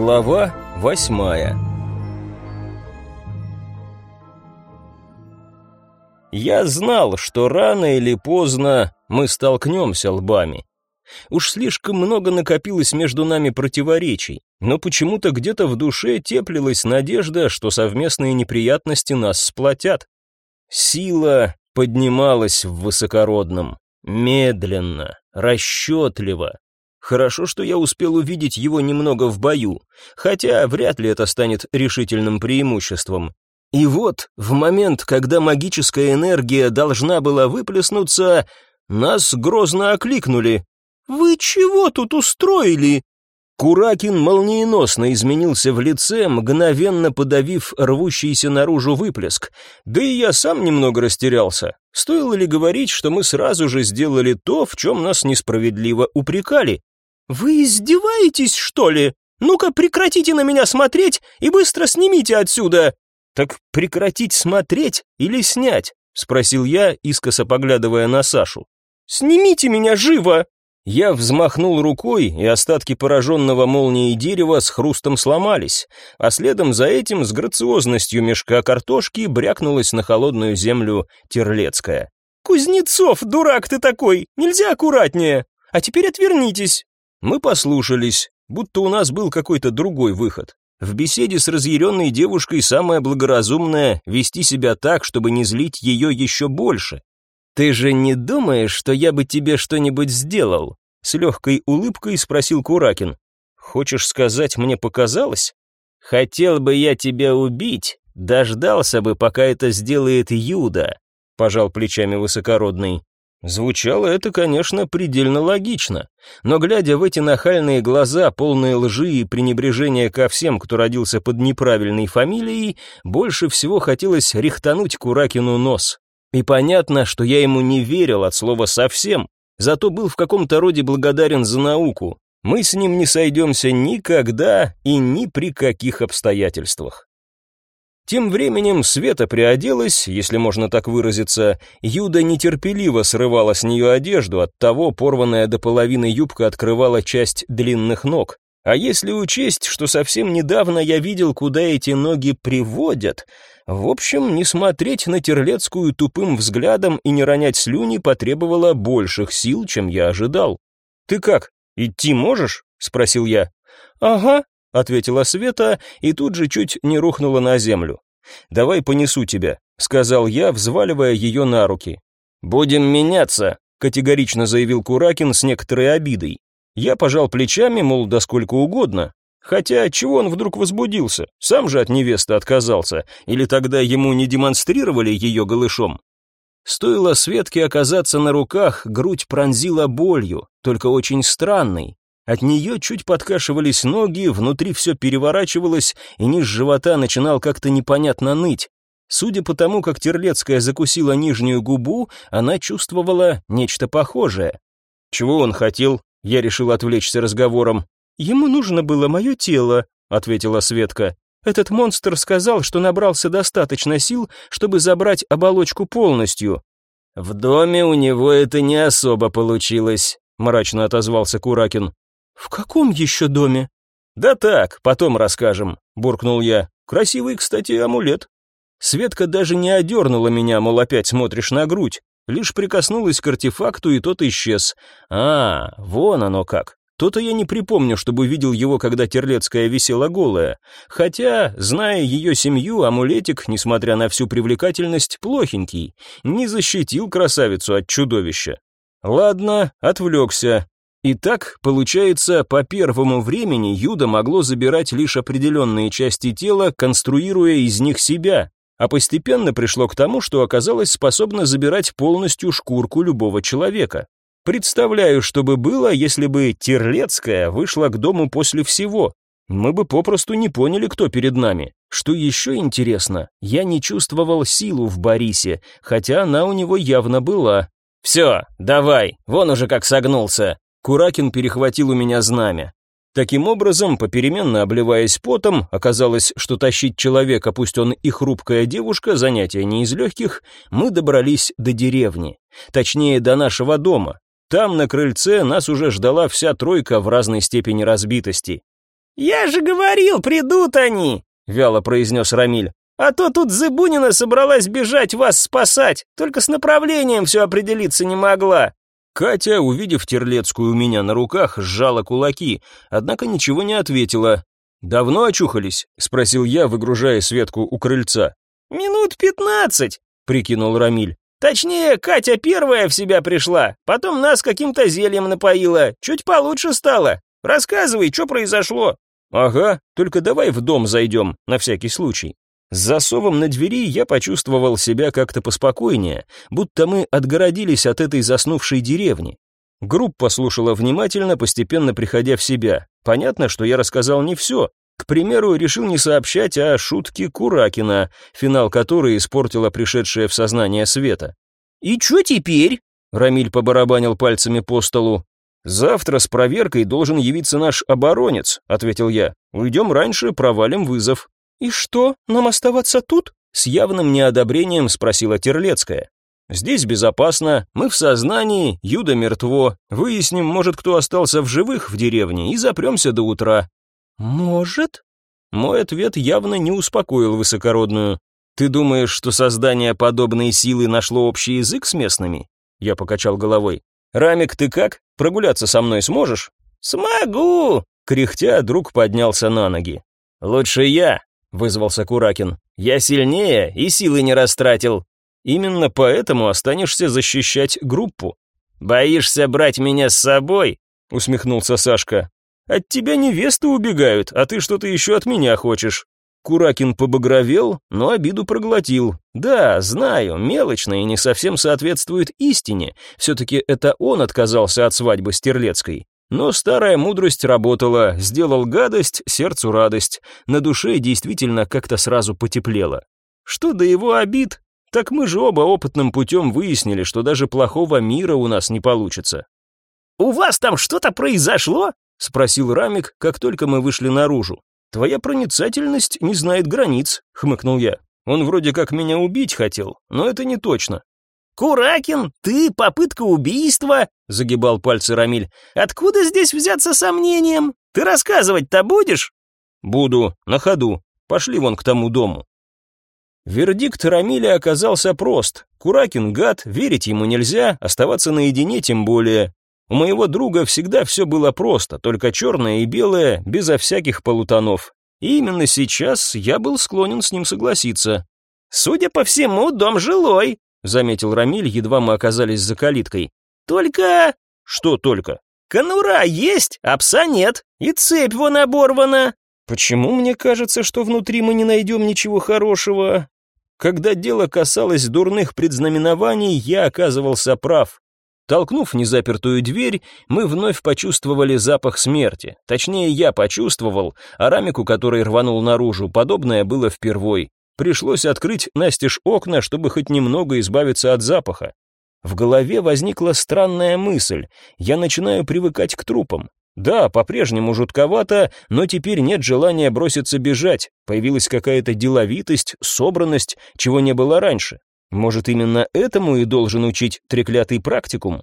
Глава восьмая Я знал, что рано или поздно мы столкнемся лбами. Уж слишком много накопилось между нами противоречий, но почему-то где-то в душе теплилась надежда, что совместные неприятности нас сплотят. Сила поднималась в высокородном, медленно, расчетливо. Хорошо, что я успел увидеть его немного в бою, хотя вряд ли это станет решительным преимуществом. И вот, в момент, когда магическая энергия должна была выплеснуться, нас грозно окликнули. «Вы чего тут устроили?» Куракин молниеносно изменился в лице, мгновенно подавив рвущийся наружу выплеск. Да и я сам немного растерялся. Стоило ли говорить, что мы сразу же сделали то, в чем нас несправедливо упрекали? «Вы издеваетесь, что ли? Ну-ка прекратите на меня смотреть и быстро снимите отсюда!» «Так прекратить смотреть или снять?» — спросил я, искоса поглядывая на Сашу. «Снимите меня живо!» Я взмахнул рукой, и остатки пораженного молнией дерева с хрустом сломались, а следом за этим с грациозностью мешка картошки брякнулась на холодную землю Терлецкая. «Кузнецов, дурак ты такой! Нельзя аккуратнее! А теперь отвернитесь!» Мы послушались, будто у нас был какой-то другой выход. В беседе с разъяренной девушкой самое благоразумное — вести себя так, чтобы не злить ее еще больше. «Ты же не думаешь, что я бы тебе что-нибудь сделал?» С легкой улыбкой спросил Куракин. «Хочешь сказать, мне показалось?» «Хотел бы я тебя убить, дождался бы, пока это сделает Юда», пожал плечами высокородный. Звучало это, конечно, предельно логично, но глядя в эти нахальные глаза, полные лжи и пренебрежения ко всем, кто родился под неправильной фамилией, больше всего хотелось рихтануть Куракину нос. И понятно, что я ему не верил от слова совсем, зато был в каком-то роде благодарен за науку. Мы с ним не сойдемся никогда и ни при каких обстоятельствах. Тем временем Света приоделась, если можно так выразиться, Юда нетерпеливо срывала с нее одежду, оттого порванная до половины юбка открывала часть длинных ног. А если учесть, что совсем недавно я видел, куда эти ноги приводят, в общем, не смотреть на Терлецкую тупым взглядом и не ронять слюни потребовало больших сил, чем я ожидал. «Ты как, идти можешь?» — спросил я. «Ага», — ответила Света и тут же чуть не рухнула на землю. «Давай понесу тебя», — сказал я, взваливая ее на руки. «Будем меняться», — категорично заявил Куракин с некоторой обидой. Я пожал плечами, мол, да сколько угодно, Хотя, чего он вдруг возбудился? Сам же от невесты отказался. Или тогда ему не демонстрировали ее голышом? Стоило Светке оказаться на руках, грудь пронзила болью, только очень странной. От нее чуть подкашивались ноги, внутри все переворачивалось, и низ живота начинал как-то непонятно ныть. Судя по тому, как Терлецкая закусила нижнюю губу, она чувствовала нечто похожее. Чего он хотел? Я решил отвлечься разговором. «Ему нужно было мое тело», — ответила Светка. «Этот монстр сказал, что набрался достаточно сил, чтобы забрать оболочку полностью». «В доме у него это не особо получилось», — мрачно отозвался Куракин. «В каком еще доме?» «Да так, потом расскажем», — буркнул я. «Красивый, кстати, амулет». Светка даже не одернула меня, мол, опять смотришь на грудь. Лишь прикоснулась к артефакту, и тот исчез. А, вон оно как. То-то я не припомню, чтобы видел его, когда Терлецкая висела голая. Хотя, зная ее семью, амулетик, несмотря на всю привлекательность, плохенький. Не защитил красавицу от чудовища. Ладно, отвлекся. Итак, получается, по первому времени Юда могло забирать лишь определенные части тела, конструируя из них себя, а постепенно пришло к тому, что оказалось способно забирать полностью шкурку любого человека. Представляю, что бы было, если бы Терлецкая вышла к дому после всего. Мы бы попросту не поняли, кто перед нами. Что еще интересно, я не чувствовал силу в Борисе, хотя она у него явно была. «Все, давай, вон уже как согнулся». Куракин перехватил у меня знамя. Таким образом, попеременно обливаясь потом, оказалось, что тащить человека, пусть он и хрупкая девушка, занятие не из легких, мы добрались до деревни. Точнее, до нашего дома. Там, на крыльце, нас уже ждала вся тройка в разной степени разбитости. «Я же говорил, придут они!» — вяло произнес Рамиль. «А то тут Зыбунина собралась бежать вас спасать, только с направлением все определиться не могла». Катя, увидев Терлецкую у меня на руках, сжала кулаки, однако ничего не ответила. «Давно очухались?» — спросил я, выгружая Светку у крыльца. «Минут пятнадцать», — прикинул Рамиль. «Точнее, Катя первая в себя пришла, потом нас каким-то зельем напоила, чуть получше стало. Рассказывай, что произошло». «Ага, только давай в дом зайдем, на всякий случай». С засовом на двери я почувствовал себя как-то поспокойнее, будто мы отгородились от этой заснувшей деревни. Группа слушала внимательно, постепенно приходя в себя. Понятно, что я рассказал не все. К примеру, решил не сообщать о шутке Куракина, финал которой испортила пришедшая в сознание Света. «И что теперь?» Рамиль побарабанил пальцами по столу. «Завтра с проверкой должен явиться наш оборонец», — ответил я. «Уйдем раньше, провалим вызов». «И что, нам оставаться тут?» С явным неодобрением спросила Терлецкая. «Здесь безопасно, мы в сознании, Юда мертво. Выясним, может, кто остался в живых в деревне, и запремся до утра». «Может?» Мой ответ явно не успокоил высокородную. «Ты думаешь, что создание подобной силы нашло общий язык с местными?» Я покачал головой. «Рамик, ты как? Прогуляться со мной сможешь?» «Смогу!» Кряхтя, друг поднялся на ноги. «Лучше я!» — вызвался Куракин. «Я сильнее и силы не растратил. Именно поэтому останешься защищать группу». «Боишься брать меня с собой?» — усмехнулся Сашка. «От тебя невесты убегают, а ты что-то еще от меня хочешь». Куракин побагровел, но обиду проглотил. Да, знаю, мелочно и не совсем соответствует истине. Все-таки это он отказался от свадьбы с Терлецкой. Но старая мудрость работала, сделал гадость, сердцу радость. На душе действительно как-то сразу потеплело. Что до его обид, так мы же оба опытным путем выяснили, что даже плохого мира у нас не получится. «У вас там что-то произошло?» — спросил Рамик, как только мы вышли наружу. «Твоя проницательность не знает границ», — хмыкнул я. «Он вроде как меня убить хотел, но это не точно. «Куракин, ты, попытка убийства?» — загибал пальцы Рамиль. «Откуда здесь взяться сомнением? Ты рассказывать-то будешь?» «Буду, на ходу. Пошли вон к тому дому». Вердикт Рамиля оказался прост. Куракин гад, верить ему нельзя, оставаться наедине тем более. У моего друга всегда все было просто, только черное и белое, безо всяких полутонов. И именно сейчас я был склонен с ним согласиться. «Судя по всему, дом жилой», — заметил Рамиль, едва мы оказались за калиткой. «Только...» «Что только?» «Конура есть, а пса нет, и цепь вон оборвана». «Почему мне кажется, что внутри мы не найдем ничего хорошего?» Когда дело касалось дурных предзнаменований, я оказывался прав. Толкнув незапертую дверь, мы вновь почувствовали запах смерти. Точнее, я почувствовал, а Рамику, который рванул наружу, подобное было впервой. Пришлось открыть настежь окна, чтобы хоть немного избавиться от запаха. В голове возникла странная мысль. Я начинаю привыкать к трупам. Да, по-прежнему жутковато, но теперь нет желания броситься бежать. Появилась какая-то деловитость, собранность, чего не было раньше. Может, именно этому и должен учить треклятый практикум?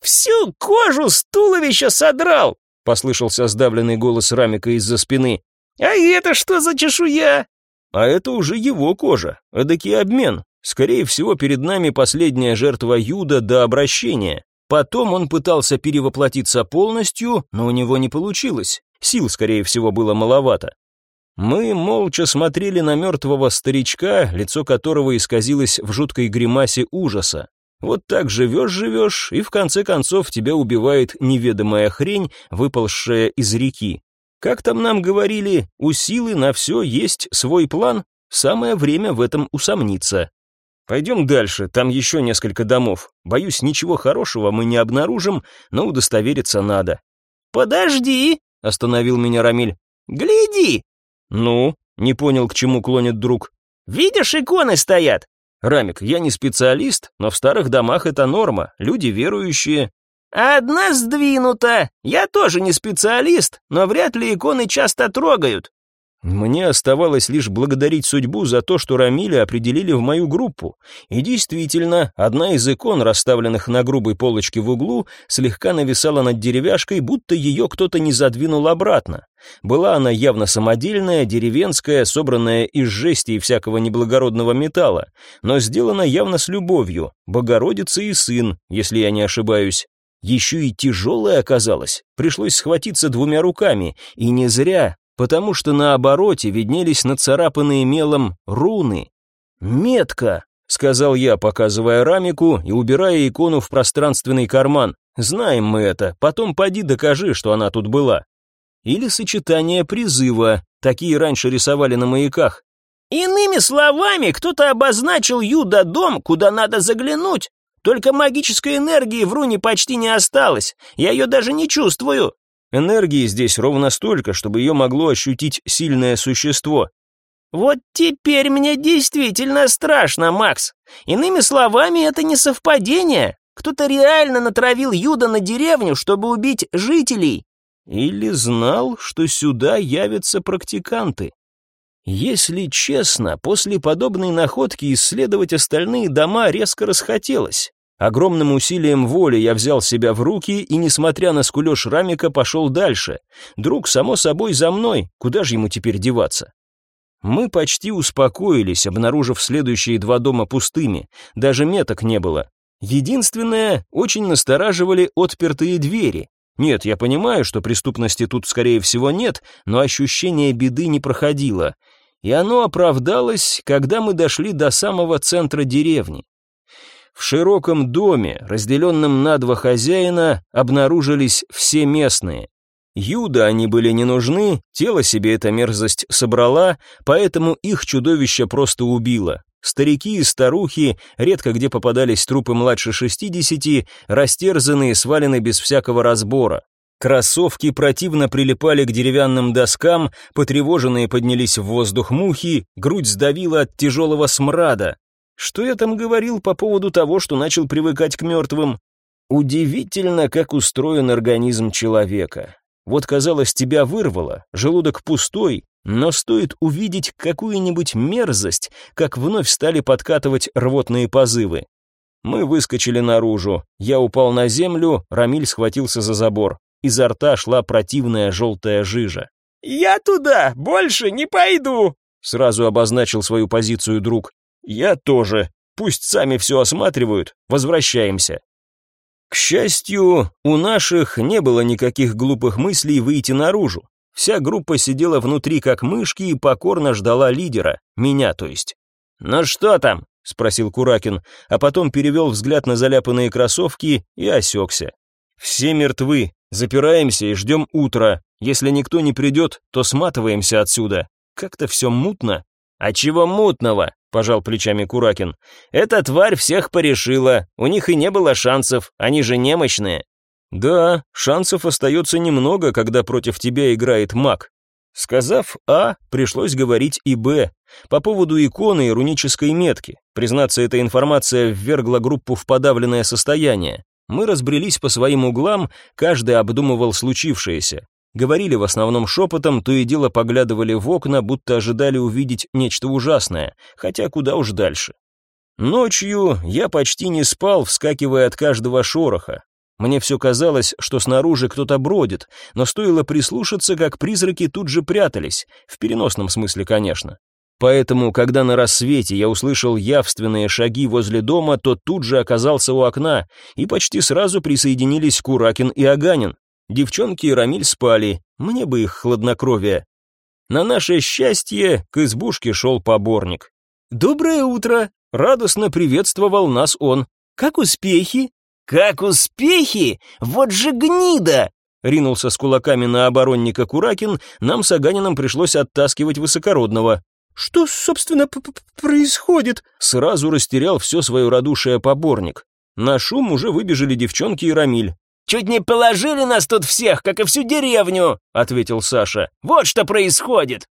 «Всю кожу с туловища содрал!» — послышался сдавленный голос Рамика из-за спины. «А это что за чешуя?» А это уже его кожа, эдакий обмен. Скорее всего, перед нами последняя жертва Юда до обращения. Потом он пытался перевоплотиться полностью, но у него не получилось. Сил, скорее всего, было маловато. Мы молча смотрели на мертвого старичка, лицо которого исказилось в жуткой гримасе ужаса. Вот так живешь-живешь, и в конце концов тебя убивает неведомая хрень, выползшая из реки. Как там нам говорили, у силы на все есть свой план, самое время в этом усомниться. Пойдем дальше, там еще несколько домов. Боюсь, ничего хорошего мы не обнаружим, но удостовериться надо. Подожди, остановил меня Рамиль. Гляди. Ну, не понял, к чему клонит друг. Видишь, иконы стоят. Рамик, я не специалист, но в старых домах это норма, люди верующие, «Одна сдвинута. Я тоже не специалист, но вряд ли иконы часто трогают». Мне оставалось лишь благодарить судьбу за то, что Рамиля определили в мою группу. И действительно, одна из икон, расставленных на грубой полочке в углу, слегка нависала над деревяшкой, будто ее кто-то не задвинул обратно. Была она явно самодельная, деревенская, собранная из жести и всякого неблагородного металла, но сделана явно с любовью, Богородица и сын, если я не ошибаюсь. Еще и тяжелая оказалась, пришлось схватиться двумя руками, и не зря, потому что на обороте виднелись нацарапанные мелом руны. «Метка!» — сказал я, показывая рамику и убирая икону в пространственный карман. «Знаем мы это, потом поди докажи, что она тут была». Или сочетание призыва, такие раньше рисовали на маяках. «Иными словами, кто-то обозначил Юда-дом, куда надо заглянуть. Только магической энергии в руне почти не осталось, я ее даже не чувствую». Энергии здесь ровно столько, чтобы ее могло ощутить сильное существо. Вот теперь мне действительно страшно, Макс. Иными словами, это не совпадение. Кто-то реально натравил Юда на деревню, чтобы убить жителей. Или знал, что сюда явятся практиканты. Если честно, после подобной находки исследовать остальные дома резко расхотелось. Огромным усилием воли я взял себя в руки и, несмотря на скулёж Рамика, пошел дальше. Друг, само собой, за мной, куда же ему теперь деваться? Мы почти успокоились, обнаружив следующие два дома пустыми, даже меток не было. Единственное, очень настораживали отпертые двери. Нет, я понимаю, что преступности тут, скорее всего, нет, но ощущение беды не проходило. И оно оправдалось, когда мы дошли до самого центра деревни. В широком доме, разделенном на два хозяина, обнаружились все местные. Юда они были не нужны, тело себе эта мерзость собрала, поэтому их чудовище просто убило. Старики и старухи, редко где попадались трупы младше шестидесяти, растерзанные, свалены без всякого разбора. Кроссовки противно прилипали к деревянным доскам, потревоженные поднялись в воздух мухи, грудь сдавила от тяжелого смрада. Что я там говорил по поводу того, что начал привыкать к мертвым? Удивительно, как устроен организм человека. Вот, казалось, тебя вырвало, желудок пустой, но стоит увидеть какую-нибудь мерзость, как вновь стали подкатывать рвотные позывы. Мы выскочили наружу. Я упал на землю, Рамиль схватился за забор. Изо рта шла противная желтая жижа. «Я туда больше не пойду!» Сразу обозначил свою позицию друг. «Я тоже. Пусть сами все осматривают. Возвращаемся». К счастью, у наших не было никаких глупых мыслей выйти наружу. Вся группа сидела внутри как мышки и покорно ждала лидера, меня то есть. «Ну что там?» — спросил Куракин, а потом перевел взгляд на заляпанные кроссовки и осекся. «Все мертвы, запираемся и ждем утра. Если никто не придет, то сматываемся отсюда. Как-то все мутно». «А чего мутного?» пожал плечами Куракин. Эта тварь всех порешила. У них и не было шансов, они же немощные. Да, шансов остается немного, когда против тебя играет маг. Сказав А, пришлось говорить и Б. По поводу иконы и рунической метки. Признаться, эта информация ввергла группу в подавленное состояние. Мы разбрелись по своим углам, каждый обдумывал случившееся. Говорили в основном шепотом, то и дело поглядывали в окна, будто ожидали увидеть нечто ужасное, хотя куда уж дальше. Ночью я почти не спал, вскакивая от каждого шороха. Мне все казалось, что снаружи кто-то бродит, но стоило прислушаться, как призраки тут же прятались, в переносном смысле, конечно. Поэтому, когда на рассвете я услышал явственные шаги возле дома, то тут же оказался у окна, и почти сразу присоединились Куракин и Аганин. Девчонки и Рамиль спали, мне бы их хладнокровие. На наше счастье к избушке шел поборник. «Доброе утро!» — радостно приветствовал нас он. «Как успехи?» «Как успехи? Вот же гнида!» Ринулся с кулаками на оборонника Куракин, нам с Аганином пришлось оттаскивать высокородного. «Что, собственно, п -п происходит?» Сразу растерял все свое радушие поборник. На шум уже выбежали девчонки и Рамиль. «Чуть не положили нас тут всех, как и всю деревню», — ответил Саша. «Вот что происходит».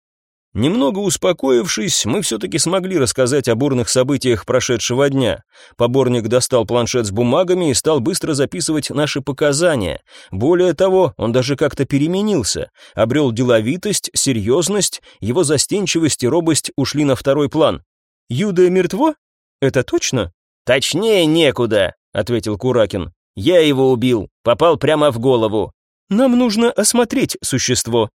Немного успокоившись, мы все-таки смогли рассказать о бурных событиях прошедшего дня. Поборник достал планшет с бумагами и стал быстро записывать наши показания. Более того, он даже как-то переменился. Обрел деловитость, серьезность, его застенчивость и робость ушли на второй план. «Юда мертво? Это точно?» «Точнее некуда», — ответил Куракин. «Я его убил, попал прямо в голову». «Нам нужно осмотреть существо»,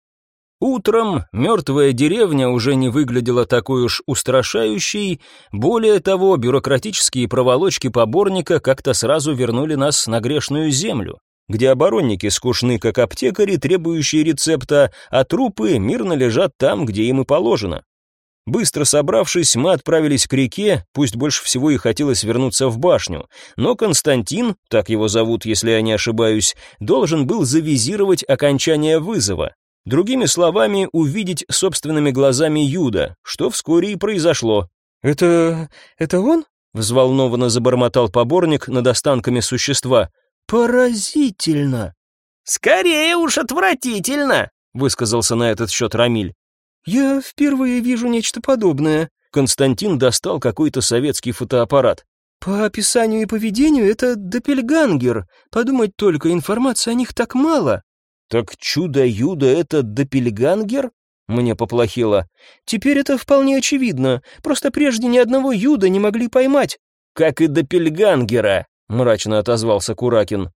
Утром мертвая деревня уже не выглядела такой уж устрашающей, более того, бюрократические проволочки поборника как-то сразу вернули нас на грешную землю, где оборонники скучны как аптекари, требующие рецепта, а трупы мирно лежат там, где им и положено. Быстро собравшись, мы отправились к реке, пусть больше всего и хотелось вернуться в башню, но Константин, так его зовут, если я не ошибаюсь, должен был завизировать окончание вызова, Другими словами, увидеть собственными глазами Юда, что вскоре и произошло. «Это... это он?» — взволнованно забормотал поборник над останками существа. «Поразительно!» «Скорее уж отвратительно!» — высказался на этот счет Рамиль. «Я впервые вижу нечто подобное». Константин достал какой-то советский фотоаппарат. «По описанию и поведению это допельгангер. Подумать только, информации о них так мало». «Так чудо-юдо — это допельгангер?» Мне поплохело. «Теперь это вполне очевидно. Просто прежде ни одного юда не могли поймать». «Как и допельгангера», — мрачно отозвался Куракин.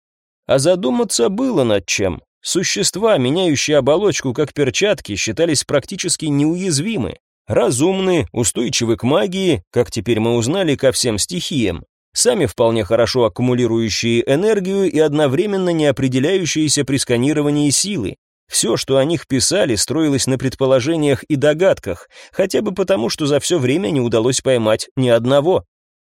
А задуматься было над чем. Существа, меняющие оболочку как перчатки, считались практически неуязвимы. Разумны, устойчивы к магии, как теперь мы узнали, ко всем стихиям сами вполне хорошо аккумулирующие энергию и одновременно не определяющиеся при сканировании силы. Все, что о них писали, строилось на предположениях и догадках, хотя бы потому, что за все время не удалось поймать ни одного.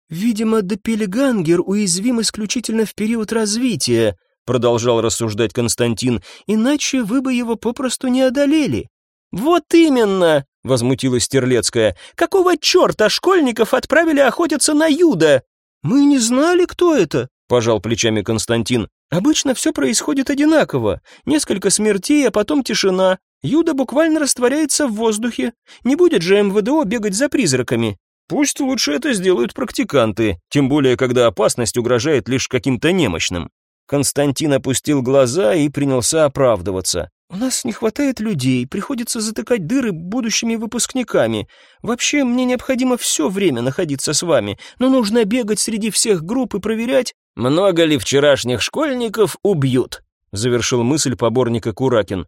«Видимо, Доппельгангер уязвим исключительно в период развития», продолжал рассуждать Константин, «иначе вы бы его попросту не одолели». «Вот именно!» — возмутилась Стерлецкая. «Какого черта школьников отправили охотиться на Юда?» «Мы не знали, кто это», — пожал плечами Константин. «Обычно все происходит одинаково. Несколько смертей, а потом тишина. Юда буквально растворяется в воздухе. Не будет же МВДО бегать за призраками». «Пусть лучше это сделают практиканты, тем более, когда опасность угрожает лишь каким-то немощным». Константин опустил глаза и принялся оправдываться. «У нас не хватает людей, приходится затыкать дыры будущими выпускниками. Вообще, мне необходимо все время находиться с вами, но нужно бегать среди всех групп и проверять...» «Много ли вчерашних школьников убьют?» — завершил мысль поборника Куракин.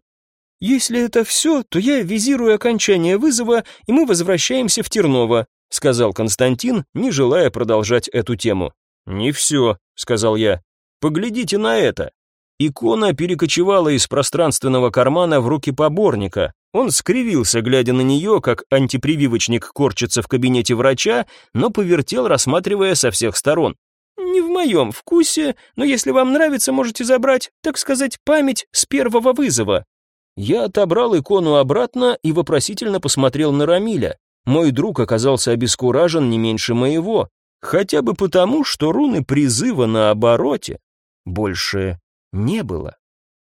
«Если это все, то я визирую окончание вызова, и мы возвращаемся в Терново», — сказал Константин, не желая продолжать эту тему. «Не все», — сказал я. «Поглядите на это». Икона перекочевала из пространственного кармана в руки поборника. Он скривился, глядя на нее, как антипрививочник корчится в кабинете врача, но повертел, рассматривая со всех сторон. «Не в моем вкусе, но если вам нравится, можете забрать, так сказать, память с первого вызова». Я отобрал икону обратно и вопросительно посмотрел на Рамиля. Мой друг оказался обескуражен не меньше моего, хотя бы потому, что руны призыва на обороте больше не было.